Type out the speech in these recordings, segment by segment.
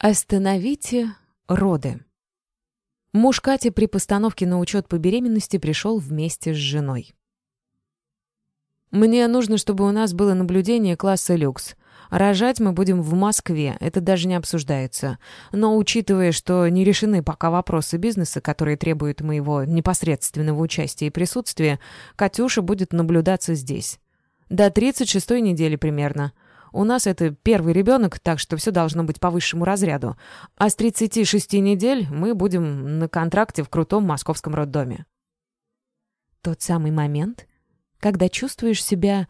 Остановите роды. Муж Кати при постановке на учет по беременности пришел вместе с женой. «Мне нужно, чтобы у нас было наблюдение класса люкс. Рожать мы будем в Москве, это даже не обсуждается. Но учитывая, что не решены пока вопросы бизнеса, которые требуют моего непосредственного участия и присутствия, Катюша будет наблюдаться здесь. До 36-й недели примерно». У нас это первый ребенок, так что все должно быть по высшему разряду. А с 36 недель мы будем на контракте в крутом московском роддоме. Тот самый момент, когда чувствуешь себя...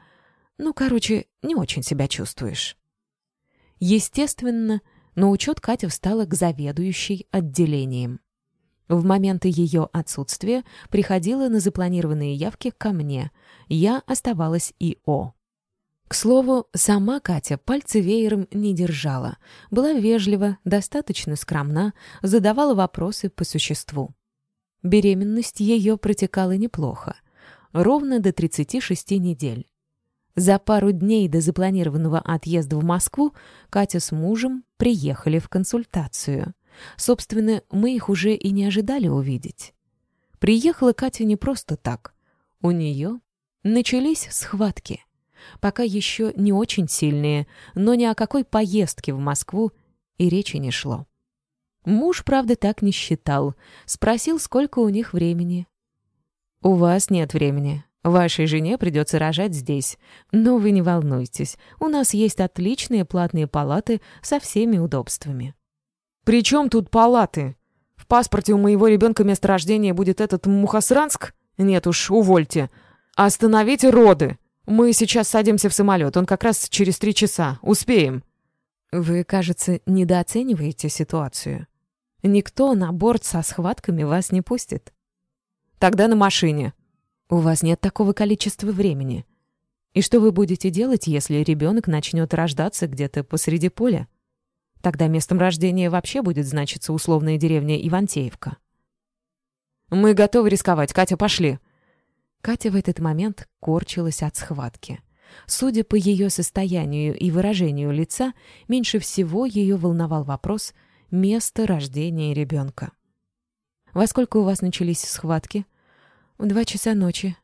Ну, короче, не очень себя чувствуешь. Естественно, на учет Катя встала к заведующей отделением. В моменты ее отсутствия приходила на запланированные явки ко мне. Я оставалась ИО. К слову, сама Катя пальцы веером не держала, была вежлива, достаточно скромна, задавала вопросы по существу. Беременность ее протекала неплохо, ровно до 36 недель. За пару дней до запланированного отъезда в Москву Катя с мужем приехали в консультацию. Собственно, мы их уже и не ожидали увидеть. Приехала Катя не просто так. У нее начались схватки — Пока еще не очень сильные, но ни о какой поездке в Москву и речи не шло. Муж, правда, так не считал. Спросил, сколько у них времени. «У вас нет времени. Вашей жене придется рожать здесь. Но вы не волнуйтесь. У нас есть отличные платные палаты со всеми удобствами». «При чем тут палаты? В паспорте у моего ребенка место рождения будет этот Мухосранск? Нет уж, увольте. Остановите роды!» Мы сейчас садимся в самолет, он как раз через три часа. Успеем». «Вы, кажется, недооцениваете ситуацию. Никто на борт со схватками вас не пустит». «Тогда на машине». «У вас нет такого количества времени. И что вы будете делать, если ребенок начнет рождаться где-то посреди поля? Тогда местом рождения вообще будет значиться условная деревня Ивантеевка». «Мы готовы рисковать. Катя, пошли». Катя в этот момент корчилась от схватки. Судя по ее состоянию и выражению лица, меньше всего ее волновал вопрос места рождения ребенка. «Во сколько у вас начались схватки?» «В два часа ночи.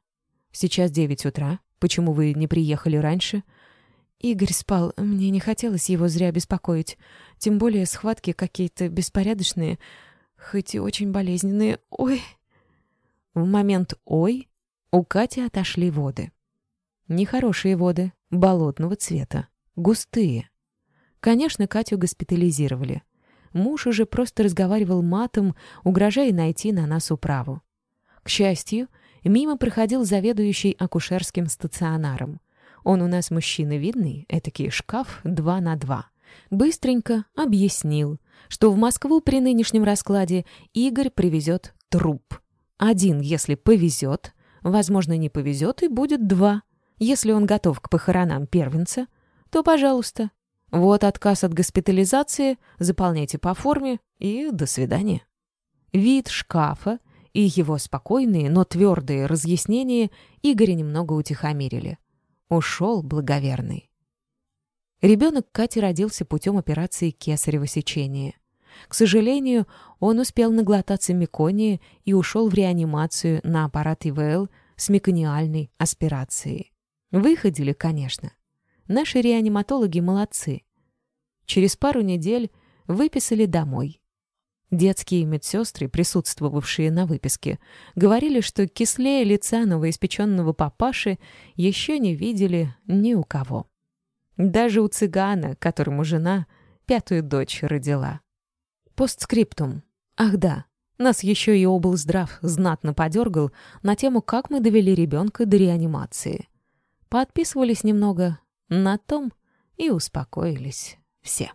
Сейчас девять утра. Почему вы не приехали раньше?» «Игорь спал. Мне не хотелось его зря беспокоить. Тем более схватки какие-то беспорядочные, хоть и очень болезненные. Ой!» В момент «ой» У Кати отошли воды. Нехорошие воды, болотного цвета, густые. Конечно, Катю госпитализировали. Муж уже просто разговаривал матом, угрожая найти на нас управу. К счастью, мимо проходил заведующий акушерским стационаром. Он у нас мужчина видный, этакий шкаф два на два. Быстренько объяснил, что в Москву при нынешнем раскладе Игорь привезет труп. Один, если повезет, Возможно, не повезет и будет два. Если он готов к похоронам первенца, то, пожалуйста. Вот отказ от госпитализации, заполняйте по форме и до свидания. Вид шкафа и его спокойные, но твердые разъяснения Игоря немного утихомирили. Ушел благоверный. Ребенок Кати родился путем операции кесарево сечения. К сожалению, он успел наглотаться меконии и ушел в реанимацию на аппарат ИВЛ с мекониальной аспирацией. Выходили, конечно. Наши реаниматологи молодцы. Через пару недель выписали домой. Детские медсестры, присутствовавшие на выписке, говорили, что кислее лица новоиспеченного папаши еще не видели ни у кого. Даже у цыгана, которому жена пятую дочь родила. Постскриптум. Ах да, нас еще и облздрав знатно подергал на тему, как мы довели ребенка до реанимации. Подписывались немного на том и успокоились все.